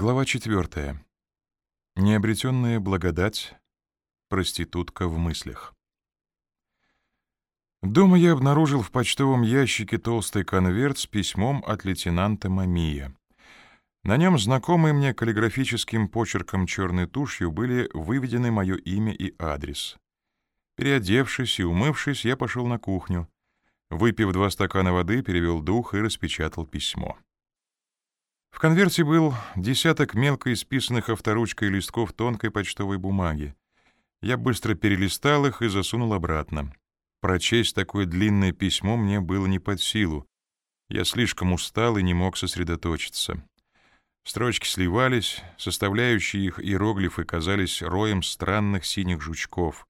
Глава четвертая. Необретенная благодать. Проститутка в мыслях. Дома я обнаружил в почтовом ящике толстый конверт с письмом от лейтенанта Мамия. На нем, знакомые мне каллиграфическим почерком черной тушью, были выведены мое имя и адрес. Переодевшись и умывшись, я пошел на кухню. Выпив два стакана воды, перевел дух и распечатал письмо. В конверте был десяток мелко исписанных авторучкой листков тонкой почтовой бумаги. Я быстро перелистал их и засунул обратно. Прочесть такое длинное письмо мне было не под силу. Я слишком устал и не мог сосредоточиться. Строчки сливались, составляющие их иероглифы казались роем странных синих жучков.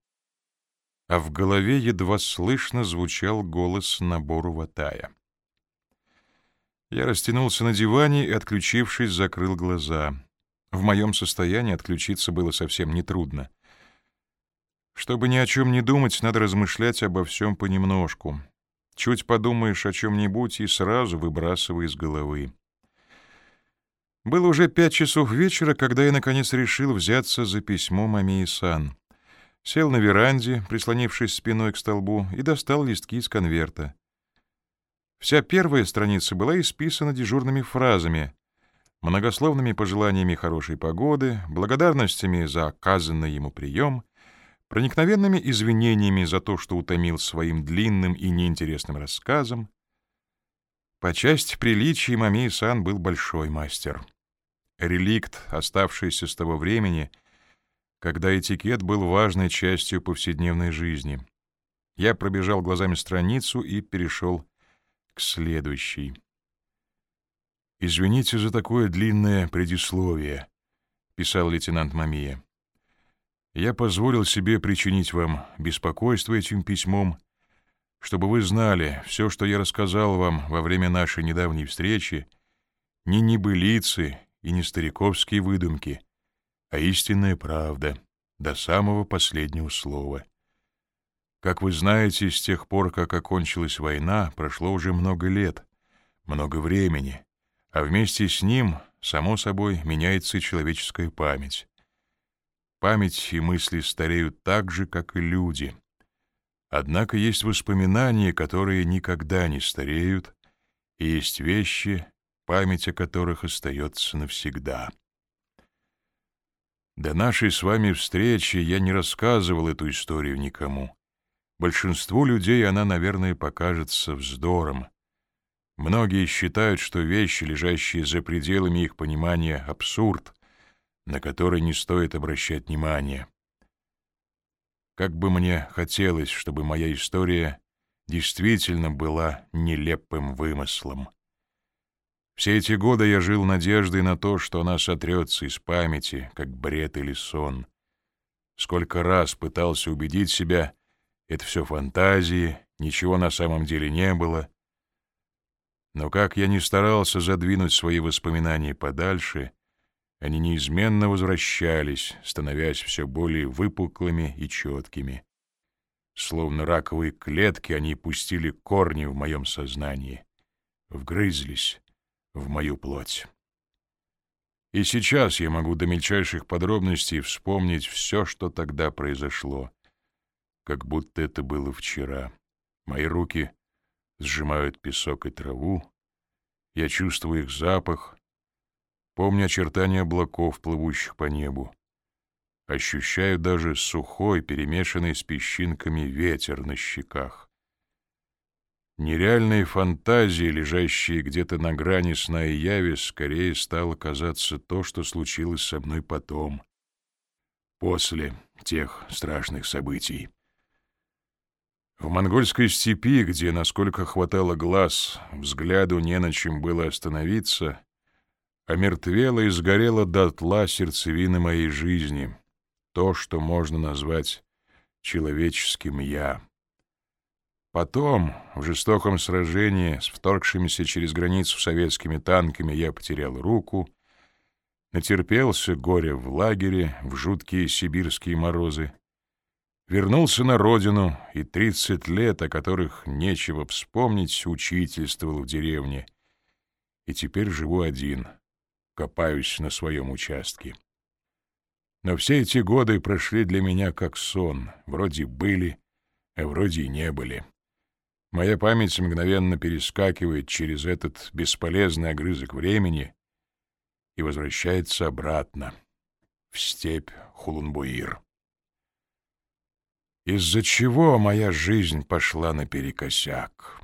А в голове едва слышно звучал голос набору ватая. Я растянулся на диване и, отключившись, закрыл глаза. В моем состоянии отключиться было совсем нетрудно. Чтобы ни о чем не думать, надо размышлять обо всем понемножку. Чуть подумаешь о чем-нибудь и сразу выбрасывай из головы. Было уже пять часов вечера, когда я, наконец, решил взяться за письмо Мамии-сан. Сел на веранде, прислонившись спиной к столбу, и достал листки из конверта. Вся первая страница была исписана дежурными фразами, многословными пожеланиями хорошей погоды, благодарностями за оказанный ему прием, проникновенными извинениями за то, что утомил своим длинным и неинтересным рассказом. По части приличий Мамей-сан был большой мастер. Реликт, оставшийся с того времени, когда этикет был важной частью повседневной жизни. Я пробежал глазами страницу и перешел к следующей. «Извините за такое длинное предисловие», — писал лейтенант Мамия. «Я позволил себе причинить вам беспокойство этим письмом, чтобы вы знали, все, что я рассказал вам во время нашей недавней встречи, не небылицы и не стариковские выдумки, а истинная правда до самого последнего слова. Как вы знаете, с тех пор, как окончилась война, прошло уже много лет, много времени, а вместе с ним, само собой, меняется и человеческая память. Память и мысли стареют так же, как и люди. Однако есть воспоминания, которые никогда не стареют, и есть вещи, память о которых остается навсегда. До нашей с вами встречи я не рассказывал эту историю никому. Большинству людей она, наверное, покажется вздором. Многие считают, что вещи, лежащие за пределами их понимания, — абсурд, на который не стоит обращать внимания. Как бы мне хотелось, чтобы моя история действительно была нелепым вымыслом. Все эти годы я жил надеждой на то, что она сотрется из памяти, как бред или сон. Сколько раз пытался убедить себя — это все фантазии, ничего на самом деле не было. Но как я не старался задвинуть свои воспоминания подальше, они неизменно возвращались, становясь все более выпуклыми и четкими. Словно раковые клетки они пустили корни в моем сознании, вгрызлись в мою плоть. И сейчас я могу до мельчайших подробностей вспомнить все, что тогда произошло как будто это было вчера. Мои руки сжимают песок и траву. Я чувствую их запах, помню очертания облаков, плывущих по небу. Ощущаю даже сухой, перемешанный с песчинками ветер на щеках. Нереальные фантазии, лежащие где-то на грани сна и яви, скорее стало казаться то, что случилось со мной потом, после тех страшных событий. В монгольской степи, где, насколько хватало глаз, взгляду не на чем было остановиться, омертвела и сгорела дотла сердцевина моей жизни, то, что можно назвать человеческим «я». Потом, в жестоком сражении с вторгшимися через границу советскими танками, я потерял руку, натерпелся горя в лагере, в жуткие сибирские морозы, Вернулся на родину, и тридцать лет, о которых нечего вспомнить, учительствовал в деревне. И теперь живу один, копаюсь на своем участке. Но все эти годы прошли для меня как сон, вроде были, а вроде и не были. Моя память мгновенно перескакивает через этот бесполезный огрызок времени и возвращается обратно, в степь Хулунбуир. Из-за чего моя жизнь пошла наперекосяк?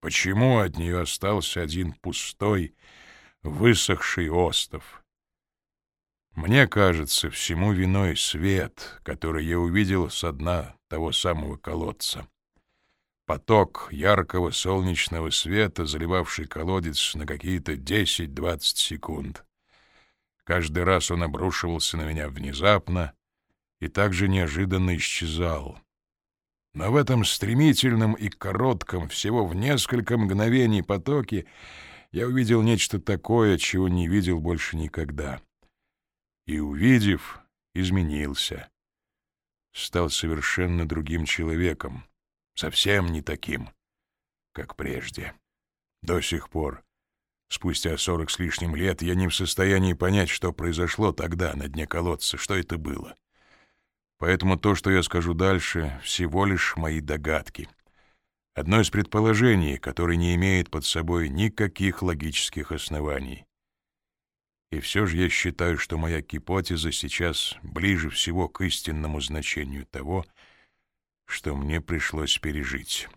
Почему от нее остался один пустой, высохший остов? Мне кажется, всему виной свет, который я увидел со дна того самого колодца. Поток яркого солнечного света, заливавший колодец на какие-то 10-20 секунд. Каждый раз он обрушивался на меня внезапно и также неожиданно исчезал. Но в этом стремительном и коротком, всего в несколько мгновений потоке, я увидел нечто такое, чего не видел больше никогда. И, увидев, изменился. Стал совершенно другим человеком, совсем не таким, как прежде. До сих пор Спустя сорок с лишним лет я не в состоянии понять, что произошло тогда на дне колодца, что это было. Поэтому то, что я скажу дальше, всего лишь мои догадки. Одно из предположений, которое не имеет под собой никаких логических оснований. И все же я считаю, что моя гипотеза сейчас ближе всего к истинному значению того, что мне пришлось пережить».